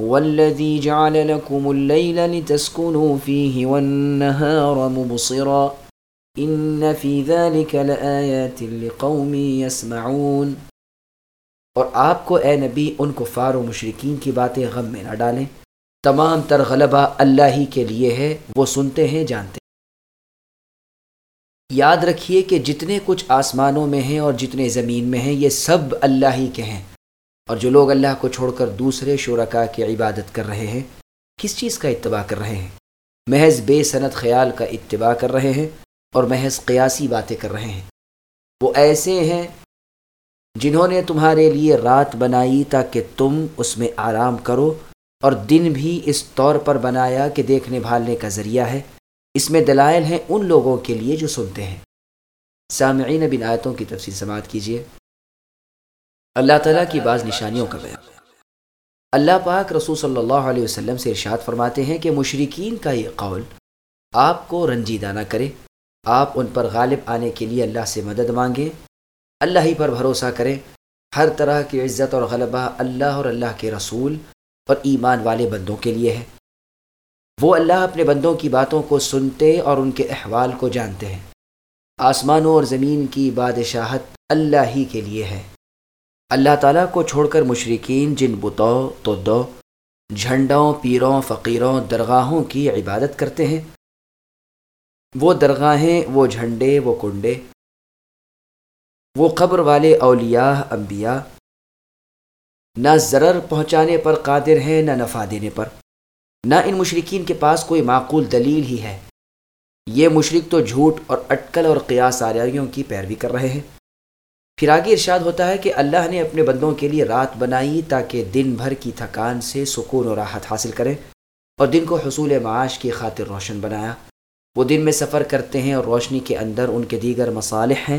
هو الذي جعل لكم الليل لتسكنوا فيه والنهار مبصرا. إن في ذلك لآيات لقوم يسمعون. اور آپ کو اے نبی، ان کفار و مشرقین کی باتیں غم میں نہ ڈالیں. تمام تر غلبہ اللہ ہی کے لیے ہے، وہ سنتے ہیں، جانتے ہیں۔ یاد رکھیے کہ جتنے کچھ آسمانوں میں ہیں اور جتنے زمین میں ہیں، یہ سب اللہ ہی کے ہیں۔ اور جو لوگ اللہ کو چھوڑ کر دوسرے شرکا کی عبادت کر رہے ہیں، کس چیز کا اتباع کر رہے ہیں؟ محض بے صنعت خیال کا اتباع کر رہے ہیں اور محض قیاسی باتیں کر رہے ہیں۔ وہ ایسے ہیں جنہوں نے تمہارے لیے رات بنائی تاکہ تم اس میں آرام کرو اور دن بھی اس طور پر بنایا کہ دیکھنے بھالنے کا ذریعہ ہے۔ اس میں دلائل ہیں ان لوگوں کے لیے جو سنتے ہیں۔ سامعین بن آیتوں کی تفصیل سماعت کیجیے۔ اللہ تعالیٰ کی بعض نشانیوں کا بیان۔ اللہ پاک رسول صلی اللہ علیہ وسلم سے ارشاد فرماتے ہیں کہ مشرقین کا یہ قول، آپ کو رنجیدہ نہ کرے، آپ ان پر غالب آنے کے لیے اللہ سے مدد مانگیں اللہ ہی پر بھروسہ کریں ہر طرح کی عزت اور غلبہ اللہ اور اللہ کے رسول اور ایمان والے بندوں کے لیے ہے۔ وہ اللہ اپنے بندوں کی باتوں کو سنتے اور ان کے احوال کو جانتے ہیں۔ آسمانوں اور زمین کی بادشاہت اللہ ہی کے لیے ہے۔ اللہ تعالیٰ کو چھوڑ کر مشرقین جن بتوں تو دو جھنڈوں، پیروں، فقیروں، درگاہوں کی عبادت کرتے ہیں۔ وہ درگاہیں، وہ جھنڈے، وہ کنڈے، وہ قبر والے اولیاء، انبیاء، نہ ضرر پہنچانے پر قادر ہیں، نہ نفع دینے پر۔ نہ ان مشرقین کے پاس کوئی معقول دلیل ہی ہے۔ یہ مشرق تو جھوٹ اور اٹکل اور قیاس آریوں کی پیروی کر رہے ہیں۔ پھر آگے ارشاد ہوتا ہے کہ اللہ نے اپنے بندوں کے لیے رات بنائی تاکہ دن بھر کی تھکان سے سکون و راحت حاصل کریں اور دن کو حصول معاش کی خاطر روشن بنایا۔ وہ دن میں سفر کرتے ہیں اور روشنی کے اندر ان کے دیگر مصالح ہیں۔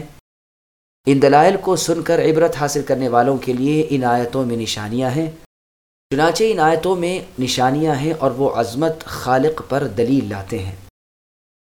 ان دلائل کو سن کر عبرت حاصل کرنے والوں کے لیے ان آیتوں میں نشانیاں ہیں۔ چنانچہ ان آیتوں میں نشانیاں ہیں اور وہ عظمت خالق پر دلیل لاتے ہیں۔